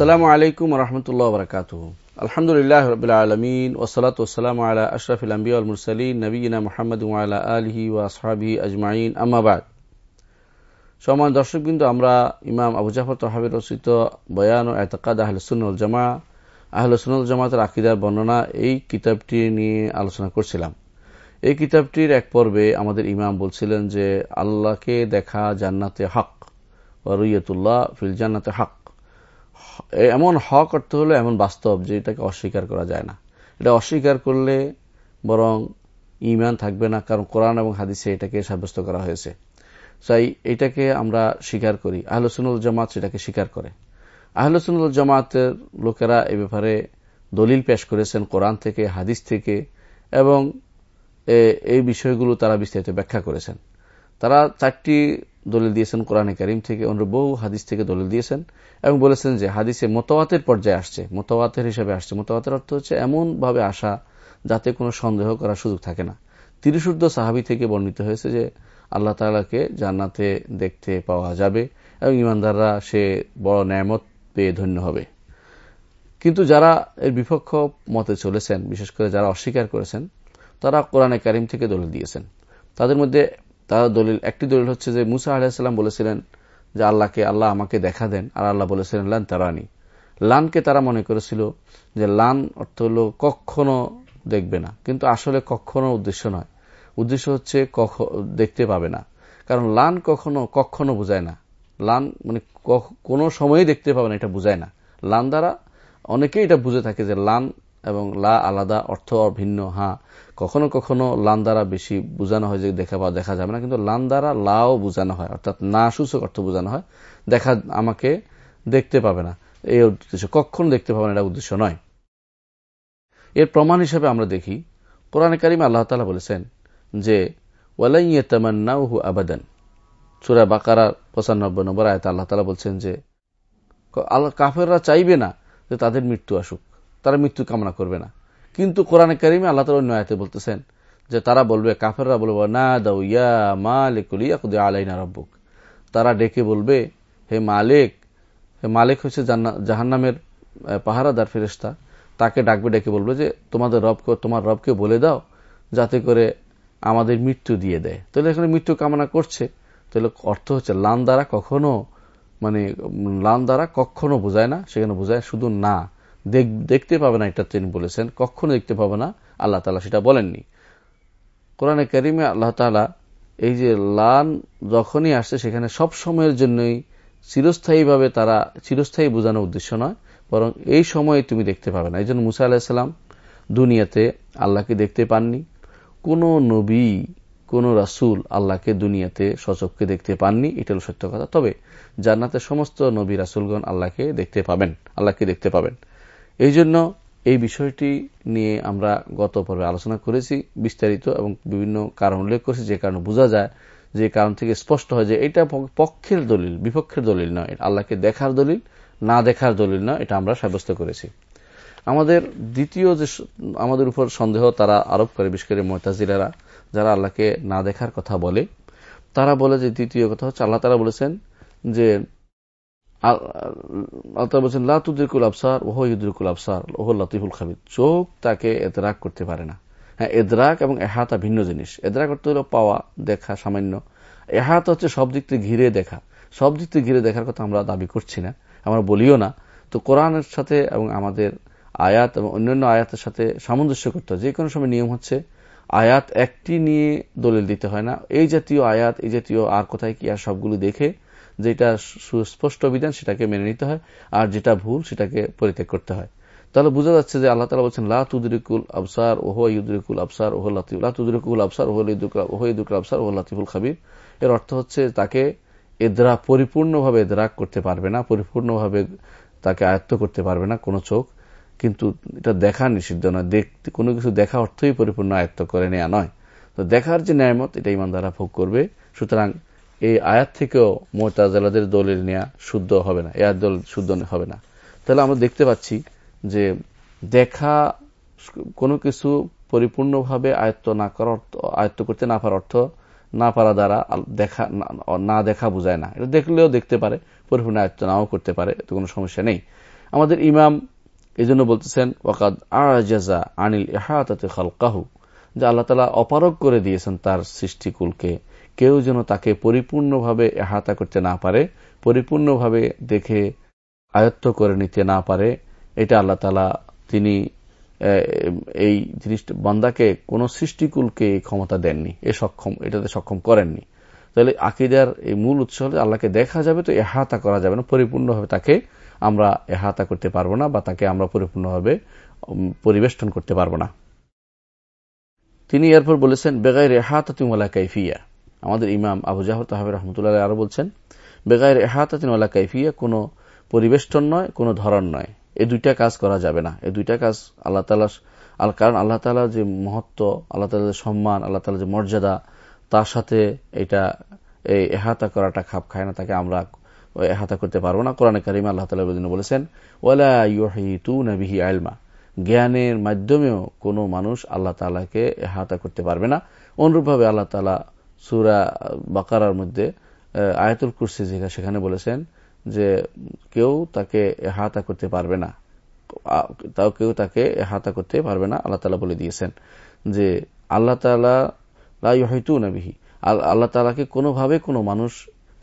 আসসালামু আলাইকুম রহমতুল্লাহ বরকাত আলহামদুলিল্লাহ রবিল আলমিন ওসলাত ওসালাম আলা আশরাফিল আম্বিয়া মুরসালিন নবীনা মোহাম্মদ আলা আলহি ও আসহাবি আজমাইন। আম্মাবাদ সমান দর্শক বিন্দু আমরা ইমাম আবু জাফর তহাবির রচিত বয়ান ও এতকাদ আহলসুল জামা আহলসুল জামাতের আকিদার বর্ণনা এই কিতাবটি নিয়ে আলোচনা করছিলাম। এই কিতাবটির এক পর্বে আমাদের ইমাম বলছিলেন যে, আল্লাহকে দেখা জান্নাতে হক রুইয়তুল্লাহ ফিল জান্নাতে হক। এমন হক অর্থ হলো এমন বাস্তব যে এটাকে অস্বীকার করা যায় না। এটা অস্বীকার করলে বরং ইমান থাকবে না, কারণ কোরআন এবং হাদিসে এটাকে সাব্যস্ত করা হয়েছে। তাই এটাকে আমরা স্বীকার করি। আহলসুনুল জামাত সেটাকে স্বীকার করে। আহলসুনুল জামাতের লোকেরা এ ব্যাপারে দলিল পেশ করেছেন কোরআন থেকে, হাদিস থেকে, এবং এই বিষয়গুলো তারা বিস্তারিত ব্যাখ্যা করেছেন। তারা চারটি দলিল দিয়েছেন কোরআনে করিম থেকে, অন্য বহু হাদিস থেকে দলিল দিয়েছেন এবং বলেছেন যে হাদিসে মতওয়াতের পর্যায়ে আসছে, মতওয়াতের হিসেবে আসছে। মতওয়াতের অর্থ হচ্ছে এমনভাবে আসা যাতে কোনো সন্দেহ করার সুযোগ থাকে না। তিরিশুদ্ধ সাহাবি থেকে বর্ণিত হয়েছে যে আল্লাহ তালাকে জান্নাতে দেখতে পাওয়া যাবে এবং ইমানদাররা সে বড় ন্যায়ামত পেয়ে ধন্য হবে। কিন্তু যারা এর বিপক্ষ মতে চলেছেন, বিশেষ করে যারা অস্বীকার করেছেন, তারা কোরআনে কারিম থেকে দলিল দিয়েছেন। তাদের মধ্যে তার দলিল, একটি দলিল হচ্ছে যে মুসা আলাহিসাল্লাম বলেছিলেন যে আল্লাহকে, আল্লাহ আমাকে দেখা দেন, আর আল্লাহ বলেছিলেন, লান তারানি। লানকে তারা মনে করেছিল যে লান অর্থ হল কখনো দেখবে না। কিন্তু আসলে কখনো উদ্দেশ্য নয়। উদ্দেশ্য হচ্ছে দেখতে পাবে না। কারণ লান কখনো কখনো বোঝায় না। লান মানে কোনো সময়ই দেখতে পাবে না, এটা বোঝায় না। লান দ্বারা অনেকেই এটা বুঝে থাকে যে লান এবং লা আলাদা অর্থ ভিন্ন হা। কখনো কখনো লান দ্বারা বেশি বোঝানো হয় যে দেখা বা দেখা যাবে না, কিন্তু লান দ্বারা লাও বোঝানো হয়, অর্থাৎ না সূচক অর্থ বোঝানো হয়, দেখা আমাকে দেখতে পাবে না। এই উদ্দেশ্য। কখনো দেখতে পাবে না, এটা উদ্দেশ্য নয়। এর প্রমাণ হিসেবে আমরা দেখি, কোরআন কারিম আল্লাহ তালা বলেছেন যে ওয়ালাইয়ে তামান্নাহু আবাদান। সুরা বাকারা পঁচানব্বই নম্বর আয়তা আল্লাহ তালা বলছেন যে কাফেররা চাইবে না যে তাদের মৃত্যু আসুক। তারা মৃত্যু কামনা করবে না। কিন্তু কোরআনে কারিমে আল্লাহ তালা অন্য আয়তে বলতেছেন যে তারা বলবে, কাফেররা বলবে না দাউ ইয়া মালিকুল ইয়াকুদ আলাইনা রব্বুক। তারা ডেকে বলবে, হে মালিক হে মালিক হচ্ছে জাহান্নামের পাহারাদার ফেরেস্তা তাকে ডাকবে, ডেকে বলবে যে, তোমাদের রবকে, তোমার রবকে বলে দাও, যাতে করে আমাদের মৃত্যু দিয়ে দেয়। তাহলে এখানে মৃত্যু কামনা করছে। তাহলে অর্থ হচ্ছে লান দ্বারা কখনো মানে লান দ্বারা কখনো বোঝায় না, সেখানে বোঝায় শুধু না। দেখতে পাবে না এটা তিনি বলেছেন, কখনো দেখতে পাবে না, আল্লাহ তালা সেটা বলেননি। কোরআনে করিমে আল্লাহ তালা এই যে লান যখনই আসছে, সেখানে সব সময়ের জন্যই চিরস্থায়ীভাবে তারা, চিরস্থায়ী বোঝানোর উদ্দেশ্য নয়, বরং এই সময়ে তুমি দেখতে পাবে না। এই জন্য মুসা আলাহিসাল্লাম দুনিয়াতে আল্লাহকে দেখতে পাননি। কোন নবী, কোন রাসুল আল্লাহকে দুনিয়াতে সচককে দেখতে পাননি, এটা হল সত্য কথা। তবে জান্নাতের সমস্ত নবী, রাসুলগণ আল্লাহকে দেখতে পাবেন, আল্লাহকে দেখতে পাবেন। এই জন্য এই বিষয়টি নিয়ে আমরা গত পর্বে আলোচনা করেছি, বিস্তারিত এবং বিভিন্ন কারণ উল্লেখ করেছি, যে কারণে বোঝা যায় যে কারণ থেকে স্পষ্ট হয় যে এটা পক্ষের দলিল, বিপক্ষের দলিল নয় আল্লাহকে দেখার দলিল, না দেখার দলিল নয়, এটা আমরা সাব্যস্ত করেছি। আমাদের দ্বিতীয় যে আমাদের উপর সন্দেহ তারা আরোপ করে, বিশেষ করে মহতাজিলারা যারা আল্লাহকে না দেখার কথা বলে, তারা বলে যে দ্বিতীয় কথা হচ্ছে, আল্লাহ তারা বলেছেন যে আল্লাহ বলছেন লাতুদ্দিকুল আফসার ওহ ইউদ্দিকুল আফসার ওহ লতিফুল খাবিদ চোখ তাকে এদরাক করতে পারে না। হ্যাঁ এদরাক এবং এহাতা ভিন্ন জিনিস। এদরাক করতে হলো পাওয়া, দেখা, সামান্য। এহাত হচ্ছে সব দিক থেকে ঘিরে দেখা। সব দিক থেকে ঘিরে দেখার কথা আমরা দাবি করছি না, আমরা বলিও না। তো কোরআনের সাথে এবং আমাদের আয়াত এবং অন্যান্য আয়াতের সাথে সামঞ্জস্য করতে হয় যে কোনো সময় নিয়ম হচ্ছে, আয়াত একটি নিয়ে দলিল দিতে হয় না। এই জাতীয় আয়াত, এই জাতীয় আর কোথায় কি আর সবগুলো দেখে যেটা সুস্পষ্ট বিধান, সেটাকে মেনে নিতে হয়। আর যেটা ভুল, সেটাকে পরিত্যাগ করতে হয়। তাহলে বোঝা যাচ্ছে যে আল্লাহ তালা বলছেন, লা তুদরিকুল আবসার ওহ ইউদরিকুল আবসার ওহ লাতিফ লা তুদরিকুল আবসার ওহ ওহ ইদুকুল আবসার ওহ লাতিফুল খাবির এর অর্থ হচ্ছে তাকে এদরা, পরিপূর্ণভাবে এদরাক করতে পারবে না, পরিপূর্ণভাবে তাকে আয়ত্ত করতে পারবে না কোনো চোখ। কিন্তু এটা দেখা নিষিদ্ধ নয়। দেখতে কোনো কিছু দেখা অর্থই পরিপূর্ণ আয়ত্ত করে নেওয়া নয়। তো দেখার যে ন্যায়মত, এটা ইমান দ্বারা ভোগ করবে। সুতরাং এই আয়াত থেকেও মোতাজালাদের দলিল নেওয়া শুদ্ধ হবে না এর দল শুদ্ধ হবে না। তাহলে আমরা দেখতে পাচ্ছি যে দেখা কোনো কিছু পরিপূর্ণভাবে আয়ত্ত না করার অর্থ, আয়ত্ত করতে না পারার অর্থ না পারা দ্বারা দেখা, না দেখা বোঝায় না। এটা দেখলেও দেখতে পারে, পরিপূর্ণ আয়ত্ত নাও করতে পারে, এতে কোনো সমস্যা নেই। আমাদের ইমাম এই জন্য বলতেছেন, ওয়াকাদ আজাজা আনিল এহাতাতে খালকাহু যে আল্লাহ তালা অপারক করে দিয়েছেন তার সৃষ্টিকুলকে। কেউ যেন তাকে পরিপূর্ণভাবে এহাতা করতে না পারে, পরিপূর্ণভাবে দেখে আয়ত্ত করে নিতে না পারে, এটা আল্লাহ তালা তিনি এই জিনিসটা, বান্দাকে কোন সৃষ্টিকুলকে এই ক্ষমতা দেননি, এ সক্ষম, এটাতে সক্ষম করেননি। তাহলে আকিদার এই মূল উৎস হলে আল্লাহকে দেখা যাবে তো এহাতা করা যাবে না, পরিপূর্ণভাবে তাকে আমরা এহাতা করতে পারব না বা তাকে আমরা পরিপূর্ণভাবে পরিবেষ্টন করতে পারব না। তিনি এরপর বলেছেন, বেগাইর এহাতাতিমলা কাইফিয়া। আমাদের ইমাম আবু জাহর তাহাবে রহমতুল্লাহ আরও বলছেন বেগাইর এহাতাতিমলা কাইফিয়া, কোনো পরিবেষ্টন নয়, কোনো ধরন নয়। এই দুইটা কাজ করা যাবে না। এই দুইটা কাজ আল্লাহ তালা কারণ আল্লাহ তালা যে মহত্ব, আল্লাহ তালা যে সম্মান, আল্লাহ তালা যে মর্যাদা, তার সাথে এটা এই এহাতা করাটা খাপ খায় না, তাকে আমরা এহাতা করতে পারব না। কোরআন কারিম আল্লাহ তালা বলেছেন ওয়ালা ইউহি নবিহি আলমা জ্ঞানের মাধ্যমেও কোনো মানুষ আল্লাহ তালাকে এহাতা করতে পারবে না। অনুরূপভাবে আল্লাহ তালা সুরা বাকারার মধ্যে আয়াতুল কুরসি সেখানে বলেছেন যে কেউ তাকে হাতা করতে পারবে না। তাও কেউ তাকে হাতা করতে পারবে না, আল্লাহ তালা বলে দিয়েছেন যে আল্লাহ তালা হয়তো নাবিহি আল্লাহ তালাকে কোনোভাবে কোনো মানুষ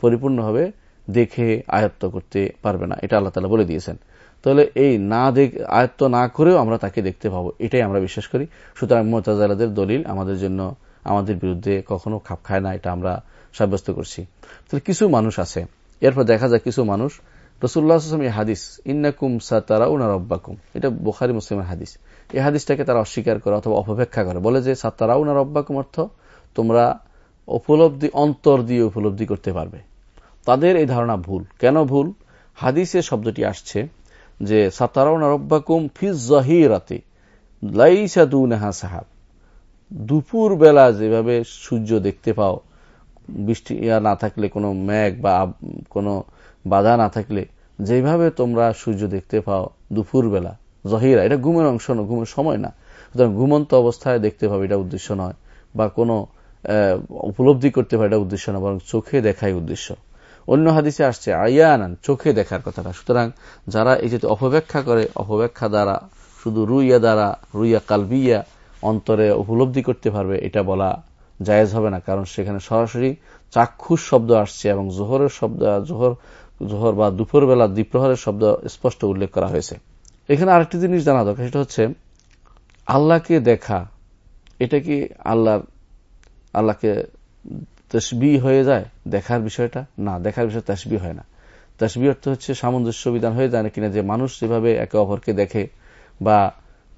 পরিপূর্ণভাবে দেখে আয়ত্ত করতে পারবে না, এটা আল্লাহ তালা বলে দিয়েছেন। তাহলে এই না দেখ, আয়ত্ত না করেও আমরা তাকে দেখতে পাবো, এটাই আমরা বিশ্বাস করি। সুতরাং মোতাজালাদের দলিল আমাদের জন্য আমাদের বিরুদ্ধে কখনো খাপ খায় না, এটা আমরা সাব্যস্ত করছি। তাহলে কিছু মানুষ আছে, এরপর দেখা যায় কিছু মানুষ তোমরা উপলব্ধি, অন্তর দিয়ে উপলব্ধি করতে পারবে। তাদের এই ধারণা ভুল। কেন ভুল? হাদিসের শব্দটি আসছে যে সাতারাউনা রব্বাকুম ফিজ জহিরাতে, লাইসা সাহাব। দুপুর বেলা যেভাবে সূর্য দেখতে পাও, বৃষ্টি ইয়া না থাকলে কোনো মেঘ বা কোনো বাধা না থাকলে, যেভাবে তোমরা সূর্য দেখতে পাও দুপুর বেলা জহিরা, এটা ঘুমের অংশ না, ঘুমের সময় না। সুতরাং ঘুমন্ত অবস্থায় দেখতে পাবে এটা উদ্দেশ্য নয়, বা কোনো উপলব্ধি করতে পারে এটা উদ্দেশ্য নয়, বরং চোখে দেখাই উদ্দেশ্য। অন্য হাদিসে আসছে, আয়ানান, চোখে দেখার কথাটা। সুতরাং যারা এই যে অপব্যাখ্যা করে, অপব্যাখ্যা দ্বারা, শুধু রুইয়া দ্বারা, রুইয়া কালবিয়া অন্তরে উপলব্ধি করতে পারবে, এটা বলা জায়েজ হবে না। কারণ সেখানে সরাসরি চাক্ষুষ শব্দ আসছে এবং জোহরের শব্দ, জোহর জোহর বা দুপুর বেলা দ্বীপ্রহরের শব্দ স্পষ্ট উল্লেখ করা হয়েছে। এখানে আরেকটি জিনিস জানা দরকার, সেটা হচ্ছে আল্লাহকে দেখা, এটা কি আল্লাহ আল্লাহকে তসবি হয়ে যায় দেখার বিষয়টা? না, দেখার বিষয় তসবি হয় না। তসবি অর্থ হচ্ছে সামঞ্জস্য বিধান হয়ে যায় না কিনা যে মানুষ যেভাবে একে অপরকে দেখে বা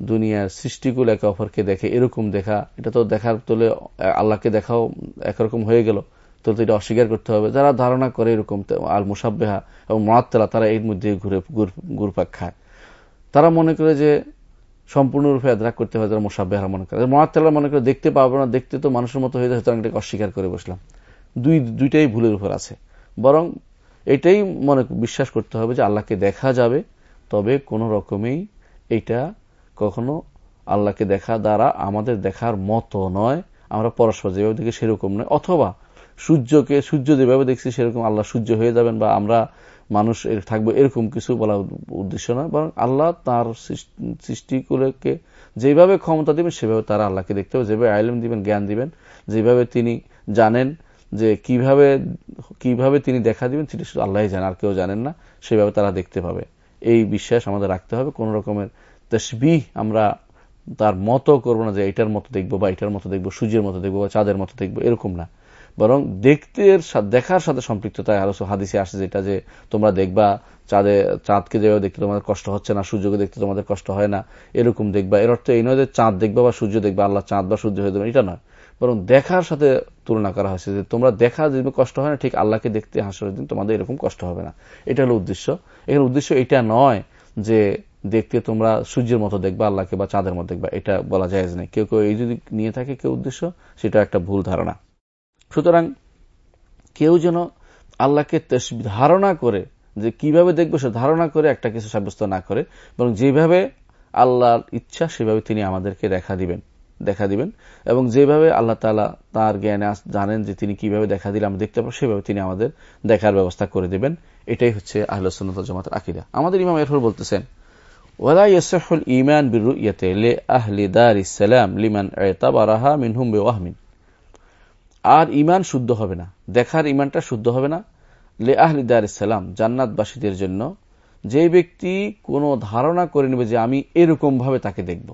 দুনিয়ার সৃষ্টিগুলো একে অপরকে দেখে, এরকম দেখা। এটা তো দেখার তোলে আল্লাহকে দেখাও একরকম হয়ে গেল। তো এটা অস্বীকার করতে হবে। যারা ধারণা করে এরকম আল মুসাব্বেহা এবং মহাত্তলা তারা এর মধ্যে ঘুরে ঘুরপাক খায়। তারা মনে করে যে সম্পূর্ণরূপে আদ্রাক করতে হয় যারা মোসাব্বেহারা মনে করে। মহাত্তলা মনে করে দেখতে পাবো না, দেখতে তো মানুষের মতো হয়ে যায়, সুতরাং এটাকে অস্বীকার করে বসলাম। দুই, দুইটাই ভুলের উপর আছে। বরং এটাই মনে বিশ্বাস করতে হবে যে আল্লাহকে দেখা যাবে, তবে কোন রকমেই এটা কখনো আল্লাহকে দেখা দ্বারা আমাদের দেখার মতো নয়, আমরা পরস্পর যেভাবে দেখি সেরকম নয়। অথবা সূর্যকে, সূর্য যেভাবে দেখছি সেরকম আল্লাহ সূর্য হয়ে যাবেন বা আমরা মানুষ থাকব এরকম কিছু বলা উদ্দেশ্য নয়। বরং আল্লাহ তার সৃষ্টিগুলোকে যেভাবে ক্ষমতা দিবেন, সেভাবে তারা আল্লাহকে দেখতে হবে। যেভাবে আইলেম দিবেন, জ্ঞান দিবেন, যেভাবে তিনি জানেন যে কীভাবে কীভাবে তিনি দেখা দিবেন, সেটা শুধু আল্লাহ জানেন আর কেউ জানেন না। সেভাবে তারা দেখতে পাবে। এই বিশ্বাস আমাদের রাখতে হবে। কোন রকমের তসবি আমরা তার মতো করব না যে এটার মতো দেখব বা এটার মতো দেখব, সূর্যের মতো দেখব বা চাঁদের মতো দেখব, এরকম না। বরং দেখতে দেখার সাথে সম্পৃক্ততা আরও হাদিসে আসে যেটা যে তোমরা দেখবা চাঁদে, চাঁদকে যেভাবে দেখতে তোমাদের কষ্ট হচ্ছে না, সূর্যকে দেখতে তোমাদের কষ্ট হয় না, এরকম দেখবা। এর অর্থ এই নয় যে চাঁদ দেখবা বা সূর্য দেখবা, আল্লাহ চাঁদ বা সূর্য হয়ে দেবেন এটা নয়। বরং দেখার সাথে তুলনা করা হয়েছে যে তোমরা দেখা যেভাবে কষ্ট হয় না, ঠিক আল্লাহকে দেখতে হাসরের দিন তোমাদের এরকম কষ্ট হবে না। এটা হলো উদ্দেশ্য। এখানে উদ্দেশ্য এটা নয় যে দেখতে তোমরা সূর্যের মতো দেখবা, আল্লাহকে বা চাঁদের মতো দেখবা, এটা বলা যায় নেই। কেউ কেউ এই যদি নিয়ে থাকে কেউ উদ্দেশ্য, সেটা একটা ভুল ধারণা। সুতরাং কেউ যেন আল্লাহকে ধারণা করে যে কীভাবে দেখবে সে ধারণা করে একটা কিছু সাব্যস্ত না করে এবং যেভাবে আল্লাহর ইচ্ছা, সেভাবে তিনি আমাদেরকে দেখা দিবেন দেখা দিবেন। এবং যেভাবে আল্লাহ তালা তার জ্ঞানে জানেন যে তিনি কীভাবে দেখা দিলে আমরা দেখতে পাবো, সেভাবে তিনি আমাদের দেখার ব্যবস্থা করে দেবেন। এটাই হচ্ছে আহলসুল্লাহ জামাতের আকিরা আমাদের ইমাম এরফর বলতেছেন ওয়ালা ইয়াসহুল ঈমান বিরুইয়াতে লি আহলি দারিস সালাম লিমান ইতাবারাহা মিনহুম বিওয়াহমিন আর ইমান শুদ্ধ হবে না, দেখার ইমানটা শুদ্ধ হবে না লে আহলি দারিস সালাম জান্নাতবাসীদের জন্য। যে ব্যক্তি কোনো ধারণা করে নেবে যে আমি এরকম ভাবে তাকে দেখব,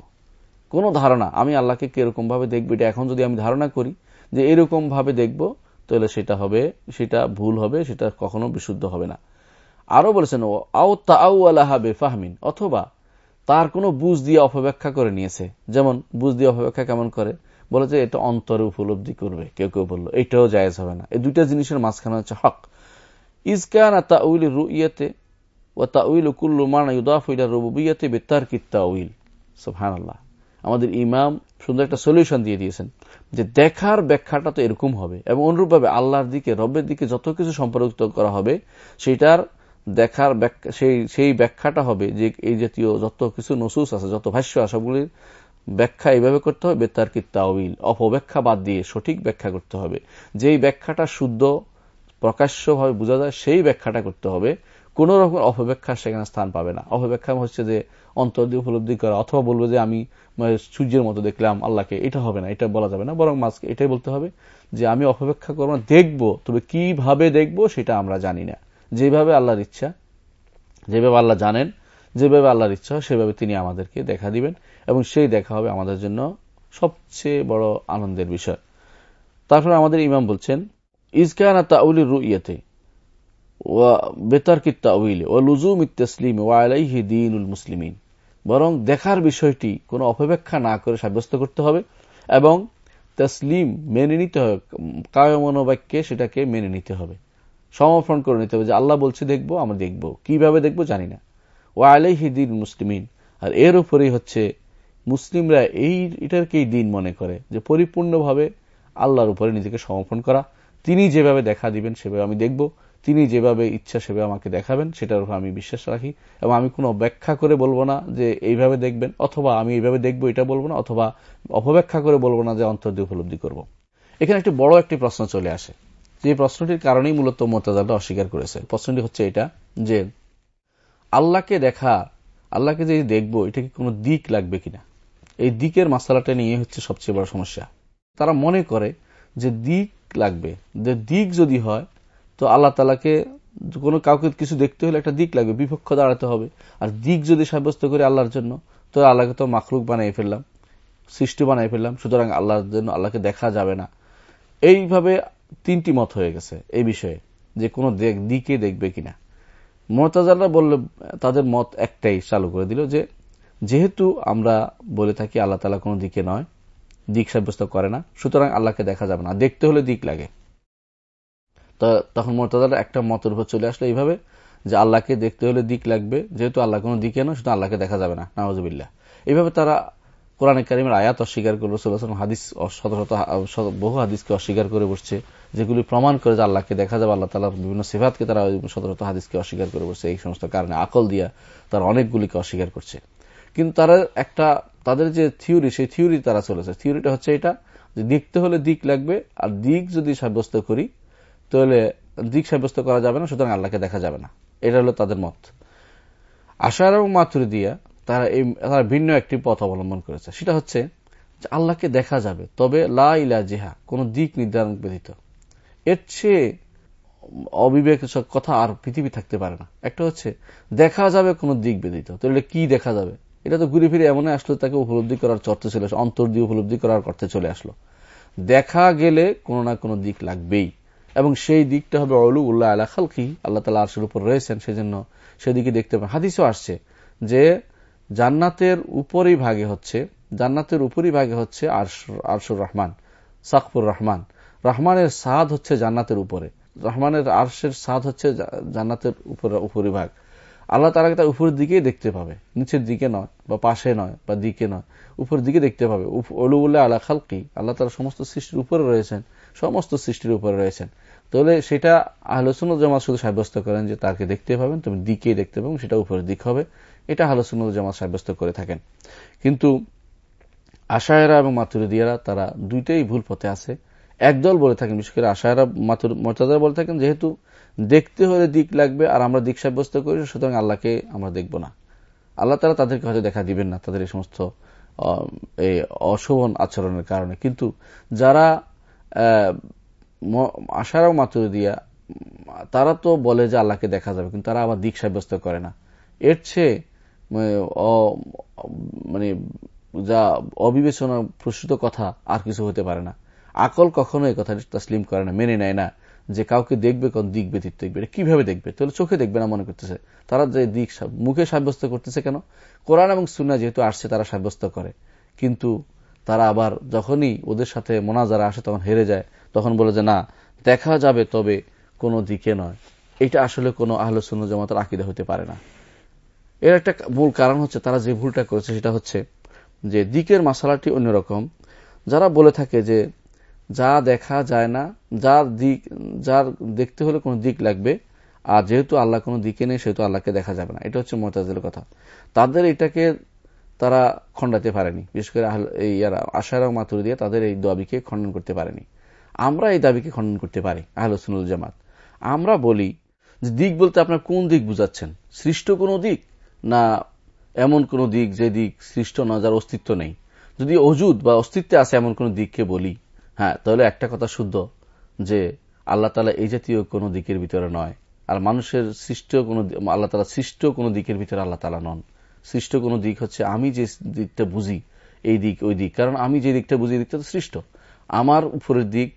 কোনো ধারণা, আমি আল্লাহকে কীরকম ভাবে দেখব, এটা এখন যদি আমি ধারণা করি যে এরকম ভাবে দেখব, তাহলে সেটা হবে, সেটা ভুল হবে, সেটা কখনো বিশুদ্ধ হবে না। আরও বলেছেন, আও তাউ আলাহা বেফাহমিন অথবা তার কোনো বুঝ দিয়ে অপব্যাখ্যা করে নিয়েছে। যেমন, বুঝ দিয়ে অপব্যাখ্যা কেমন করে? বলে যে, এটা অন্তরে উপলব্ধি করবে। কেউ কেউ বলল, এটাও জায়েজ হবে না। এই দুইটা জিনিসের মাঝখানে হচ্ছে হক। ইসকান তাউল রুইয়াতে ও তাউল কুল্লু মানা ইউদাফ ইলা রুবুবিয়াতে বেতার কিত্তাউল সুবহানাল্লাহ। আমাদের ইমাম সুন্দর একটা সলিউশন দিয়ে দিয়েছেন যে, দেখার ব্যাখ্যাটা তো এরকম হবে এবং অনুরূপভাবে আল্লাহর দিকে, রবের দিকে যত কিছু সম্পর্কিত করা হবে, সেটার দেখার সেই সেই ব্যাখ্যাটা হবে যে এই জাতীয় যত কিছু নসুস আছে, যত ভাষ্য সবগুলির ব্যাখ্যা এইভাবে করতে হবে বেতার কিত্তাউল অপব্যাখ্যা বাদ দিয়ে সঠিক ব্যাখ্যা করতে হবে। যেই ব্যাখ্যাটা শুদ্ধ, প্রকাশ্যভাবে বোঝা যায়, সেই ব্যাখ্যাটা করতে হবে। কোন রকম অপব্যাখ্যা সেখানে স্থান পাবে না। অপব্যাখ্যা হচ্ছে যে অন্তর দিয়ে উপলব্ধি করা, অথবা বলব যে আমি সূর্যের মতো দেখলাম আল্লাহকে, এটা হবে না, এটা বলা যাবে না, বরং মাঝকে এটাই বলতে হবে যে আমি অপব্যাখ্যা করব না, দেখব, তবে কীভাবে দেখব সেটা আমরা জানি না। যেভাবে আল্লাহর ইচ্ছা, যেভাবে আল্লাহ জানেন, যেভাবে আল্লাহর ইচ্ছা সেভাবে তিনি আমাদেরকে দেখা দিবেন এবং সেই দেখা হবে আমাদের জন্য সবচেয়ে বড় আনন্দের বিষয়। তারপর আমাদের ইমাম বলছেন ইজকানা তাউলি রুইয়াতে বেতার কিত্তাউল ও লুজুম ইতসলিম ও আলাইহি দিনুল মুসলিমিন। বরং দেখার বিষয়টি কোনো অপব্যাখ্যা না করে সাব্যস্ত করতে হবে এবং তসলিম মেনে নিতে হবে কায় মনোবাক্যে সেটাকে মেনে নিতে হবে। সমর্পণ করে নিতে হবে যে আল্লাহ বলছে দেখব, আমরা দেখব। কীভাবে দেখব জানি না। ও আলাইহি দিন মুসলিমিন। আর এর উপরেই হচ্ছে মুসলিমরা এই, এটারকেই দিন মনে করে যে পরিপূর্ণভাবে আল্লাহর উপরে নিজেকে সমর্পণ করা। তিনি যেভাবে দেখা দিবেন, সেভাবে আমি দেখব। তিনি যেভাবে ইচ্ছা, সেভাবে আমাকে দেখাবেন, সেটার উপর আমি বিশ্বাস রাখি। এবং আমি কোনো ব্যাখ্যা করে বলব না যে এইভাবে দেখবেন, অথবা আমি এইভাবে দেখব, এটা বলব না, অথবা অপব্যাখ্যা করে বলব না যে অন্তর দিয়ে উপলব্ধি করব। এখানে একটি বড় একটি প্রশ্ন চলে আসে। যে প্রশ্নটির কারণেই মূলত মোতাজালটা অস্বীকার করেছে। প্রশ্নটি হচ্ছে এটা, যে আল্লাহকে দেখা, আল্লাহকে যে দেখব, এটা কি কোনো দিক লাগবে কিনা? এই দিকের মাসালাটা নিয়ে হচ্ছে সবচেয়ে বড় সমস্যা। তারা মনে করে যে দিক লাগবে। যে দিক যদি হয়, তো আল্লাহ তালাকে কোনো কাউকে কিছু দেখতে হলে একটা দিক লাগবে, বিপক্ষ দাঁড়াতে হবে। আর দিক যদি সাব্যস্ত করে আল্লাহর জন্য, তো আল্লাহকে তো মাখলুক বানিয়ে ফেললাম, সৃষ্টি বানিয়ে ফেললাম, সুতরাং আল্লাহর জন্য আল্লাহকে দেখা যাবে না। এইভাবে তিনটি মত হয়ে গেছে এই বিষয়ে, যে কোনো দিকে দেখবে কিনা। মোতাজাররা বললে, তাদের মত একটাই চালু করে দিল যে, যেহেতু আমরা বলে থাকি আল্লাহ তালা কোনো দিকে নয়, দিক সাব্যস্ত করে না, সুতরাং আল্লাহকে দেখা যাবে না। দেখতে হলে দিক লাগে। তখন মোরতাদারা একটা মতের উপর চলে আসলো এইভাবে যে আল্লাহকে দেখতে হলে দিক লাগবে, যেহেতু আল্লাহ কোনো দিকে নয় শুধু আল্লাহকে দেখা যাবে না। নওয়াজবিল্লা এইভাবে তারা কোরআন কারিমের আয়াত অস্বীকার করে রসুল্লাহ হাদিস শত শত বহু হাদিসকে অস্বীকার করে বসছে, যেগুলি প্রমাণ করে যে আল্লাহকে দেখা যাবে, আল্লাহ তালার বিভিন্ন সিফাতকে তারা শত শত হাদিসকে অস্বীকার করে বসছে। এই সমস্ত কারণে আকল দিয়া তারা অনেকগুলিকে অস্বীকার করছে। কিন্তু তারা একটা, তাদের যে থিওরি, সেই থিওরি তারা চলেছে থিওরিটা হচ্ছে এটা যে দেখতে হলে দিক লাগবে, আর দিক যদি সাব্যস্ত করি, তাহলে দিক সাব্যস্ত করা যাবে না, সুতরাং আল্লাহকে দেখা যাবে না। এটা হলো তাদের মত। আশার এবং মাথুরি দিয়া তারা এই, তারা ভিন্ন একটি পথ অবলম্বন করেছে। সেটা হচ্ছে আল্লাহকে দেখা যাবে, তবে লা ইলা জেহা কোন দিক নির্ধারণ ব্যতীত। এর চেয়ে অবিবেক কথা আর পৃথিবী থাকতে পারে না। একটা হচ্ছে, দেখা যাবে কোন দিক ব্যতীত। তাহলে কি দেখা যাবে? এটা তো ঘুরে ফিরে এমন আসলো, তাকে উপলব্ধি করার চর্তে চলে আসলো, অন্তর দিয়ে উপলব্ধি করার অর্থে চলে আসলো। দেখা গেলে কোনো না কোনো দিক লাগবেই। এবং সেই দিকটা হবে অলু উল্লাহ আল্লাহ খালকি আল্লাহ তালা আরশের উপর রয়েছেন, সেজন্য সেদিকে দেখতে পাবেন হাদিসও আসছে যে জান্নাতের উপরই ভাগে হচ্ছে, জান্নাতের উপরই ভাগে হচ্ছে আরশুর রহমান, সাকফুর রহমান। রহমানের সাদ হচ্ছে জান্নাতের উপরে। রহমানের আরশের সাদ হচ্ছে জান্নাতের উপরে উপরিভাগ আল্লাহ তালাকে তার উপরের দিকেই দেখতে পাবে। নিচের দিকে নয়, বা পাশে নয়, বা দিকে নয়, উপরের দিকে দেখতে পাবে। অলুউল্লাহ আল্লাহ খালকি। আল্লাহ তালা সমস্ত সৃষ্টির উপরে রয়েছেন, সমস্ত সৃষ্টির উপরে রয়েছেন। তাহলে সেটা আহলসুন জামাত শুধু সাব্যস্ত করেন যে তাকে দেখতে পাবেন, তুমি দিকেই দেখতে পাবেন সেটা উপরের দিক হবে। এটা আহলসুন জামাত সাব্যস্ত করে থাকেন। কিন্তু আশায়রা এবং মাতুরিদিয়ারা, তারা দুইটাই ভুল পথে আছে। একদল বলে থাকেন, বিশেষ করে আশায়রা, মাতুর মর্যাদা বলে থাকেন, যেহেতু দেখতে হলে দিক লাগবে আর আমরা দিক সাব্যস্ত করি, সুতরাং আল্লাহকে আমরা দেখব না। আল্লাহ তারা তাদেরকে হয়তো দেখা দিবেন না, তাদের এই সমস্ত অশোভন আচরণের কারণে। কিন্তু যারা আশারাও মাতুরি দিয়া তারা তো বলে যে আল্লাহকে দেখা যাবে, কিন্তু তারা আবার দিক সাব্যস্ত করে না। এর চেয়ে মানে যা অবিবেচনা প্রসূত কথা আর কিছু হতে পারে না। আকল কখনো এই কথা তসলিম করে না, মেনে নেয় না যে কাউকে দেখবে কোন দিক ব্যতীত দেখবে। কীভাবে দেখবে? তাহলে চোখে দেখবে না, মনে করতেছে। তারা যে দিক মুখে সাব্যস্ত করতেছে কেন? কোরআন এবং সুন্না যেহেতু আসছে, তারা সাব্যস্ত করে। কিন্তু তারা আবার যখনই ওদের সাথে মোনাজারা আসে, তখন হেরে যায়। তখন বলে যে, না, দেখা যাবে তবে কোনো দিকে নয়। এটা আসলে কোনো আহলসুন্ন জামাতের আকিদা হতে পারে না। এর একটা মূল কারণ হচ্ছে তারা যে ভুলটা করেছে সেটা হচ্ছে যে দিকের মশালাটি অন্যরকম। যারা বলে থাকে যে যা দেখা যায় না, যার দিক, যার দেখতে হলে কোনো দিক লাগবে, আর যেহেতু আল্লাহ কোনো দিকে নেই, সেহেতু আল্লাহকে দেখা যাবে না। এটা হচ্ছে মোতাজের কথা। তাদের এটাকে তারা খণ্ডাতে পারেনি। বিশেষ করে আশারা মাতুর দিয়ে তাদের এই দাবিকে খণ্ডন করতে পারেনি। আমরা এই দাবিকে খণ্ডন করতে পারি আহলসুল জামাত। আমরা বলি যে দিক বলতে আপনার কোন দিক বুঝাচ্ছেন? সৃষ্ট কোন দিক? না এমন কোন দিক যে দিক সৃষ্ট না, যার অস্তিত্ব নেই। যদি অজুদ বা অস্তিত্বে আছে এমন কোন দিককে বলি হ্যাঁ তাহলে একটা কথা শুদ্ধ, যে আল্লাহ তালা এই জাতীয় কোন দিকের ভিতরে নয়। আর মানুষের সৃষ্ট কোন আল্লাহ তালা সৃষ্ট কোন দিকের ভিতরে আল্লাহ তালা নন। সৃষ্ট কোন দিক হচ্ছে আমি যে দিকটা বুঝি, এই দিক, ওই দিক। কারণ আমি যে দিকটা বুঝি দিকটা তো সৃষ্ট। আমার উপরের দিক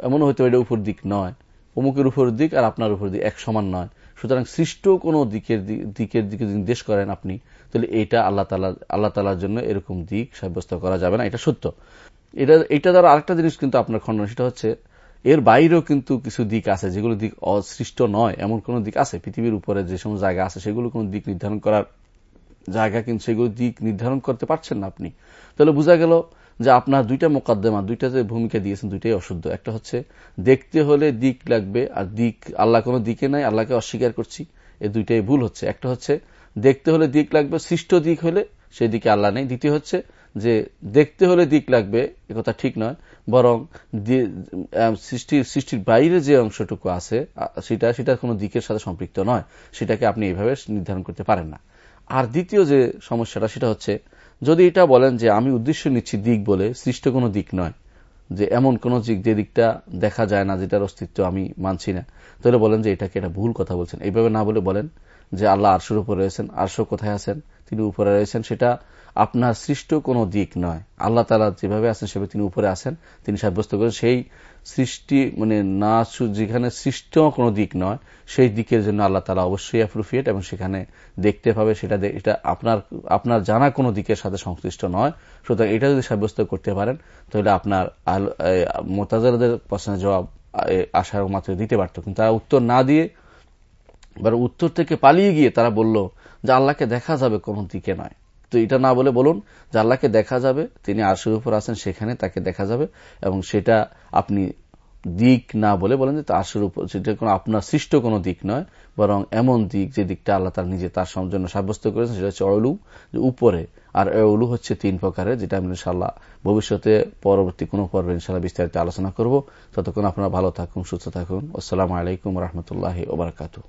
এমন হয়তো এটা উপর দিক নয়। অমুকের উপর দিক আর আপনার উপর দিক এক সমান নয়। সুতরাং সৃষ্ট কোন দিকের দিকের দিকে যদি নির্দেশ করেন আপনি, তাহলে এটা আল্লাহ তালা, আল্লাহ তালার জন্য এরকম দিক সাব্যস্ত করা যাবে না, এটা সত্য। এটা এটা দ্বারা আরেকটা জিনিস কিন্তু আপনার খণ্ডন, সেটা হচ্ছে এর বাইরেও কিন্তু কিছু দিক আছে যেগুলো দিক অসৃষ্ট নয়, এমন কোন দিক আছে? পৃথিবীর উপরে যে সমস্ত জায়গা আছে, সেগুলো কোন দিক নির্ধারণ করার জায়গা কিন্তু সেগুলো দিক নির্ধারণ করতে পারছেন না আপনি। তাহলে বোঝা গেল যে আপনার দুইটা মোকাদ্দমা, দুইটা যে ভূমিকা দিয়েছেন, দুইটাই অশুদ্ধ। একটা হচ্ছে দেখতে হলে দিক লাগবে, আর দিক, আল্লাহ কোনো দিকে নাই, আল্লাহকে অস্বীকার করছি এই দুইটাই ভুল হচ্ছে। একটা হচ্ছে দেখতে হলে দিক লাগবে, সৃষ্ট দিক হলে সেই দিকে আল্লাহ নেই। দ্বিতীয় হচ্ছে যে দেখতে হলে দিক লাগবে কথা ঠিক নয়, বরং সৃষ্টির সৃষ্টির বাইরে যে অংশটুকু আছে সেটা সেটা কোনো দিকের সাথে সম্পৃক্ত নয়। সেটাকে আপনি এইভাবে নির্ধারণ করতে পারেন না। আর দ্বিতীয় যে সমস্যাটা, সেটা হচ্ছে যদি এটা বলেন যে আমি উদ্দেশ্য নিচ্ছি দিক বলে, সৃষ্ট কোনো দিক নয়, যে এমন কোন দিক যে দিকটা দেখা যায় না, যেটার অস্তিত্ব আমি মানছি না, তাহলে বলেন যে এটাকে এটা ভুল কথা বলছেন। এইভাবে না বলে বলেন যে আল্লাহ আরশোর উপরে রয়েছেন আরশো কোথায় আছেন? তিনি উপরে রয়েছেন। সেটা আপনার সৃষ্ট কোনো দিক নয়। আল্লাহ তালা যেভাবে আছেন সেভাবে তিনি উপরে আছেন, তিনি সাব্যস্ত করেন সেই সৃষ্টি মানে না যেখানে সৃষ্ট কোনো দিক নয়, সেই দিকের জন্য আল্লাহ তালা অবশ্যই অ্যাপ্রোফিয়েট এবং সেখানে দেখতে পাবে সেটা এটা আপনার আপনার জানা কোনো দিকের সাথে সংশ্লিষ্ট নয়। সুতরাং এটা যদি সাব্যস্ত করতে পারেন, তাহলে আপনার মোতাজারদের প্রশ্নের জবাব আশার মাত্র দিতে পারত। কিন্তু তারা উত্তর না দিয়ে এবার উত্তর থেকে পালিয়ে গিয়ে তারা বলল যে আল্লাহকে দেখা যাবে কোনো দিকে নয়। তো এটা না বলে বলুন যে আল্লাহকে দেখা যাবে, তিনি আরশের উপর আছেন, সেখানে তাকে দেখা যাবে এবং সেটা আপনি দিক না বলে বলেন যে আরশের উপর, সেটা কোনো আপনার সৃষ্ট কোনো দিক নয়, বরং এমন দিক যে দিকটা আল্লাহ তার নিজে তার জন্য সাব্যস্ত করেছেন, সেটা হচ্ছে অয়লু যে উপরে। আর এউলু হচ্ছে তিন প্রকারের, যেটা আমি ইনশাল্লাহ ভবিষ্যতে পরবর্তী কোনো পর্বে ইনশাল্লাহ বিস্তারিত আলোচনা করব। ততক্ষণ আপনারা ভালো থাকুন, সুস্থ থাকুন। আসসালামু আলাইকুম রহমতুল্লাহ ওবরাকাতু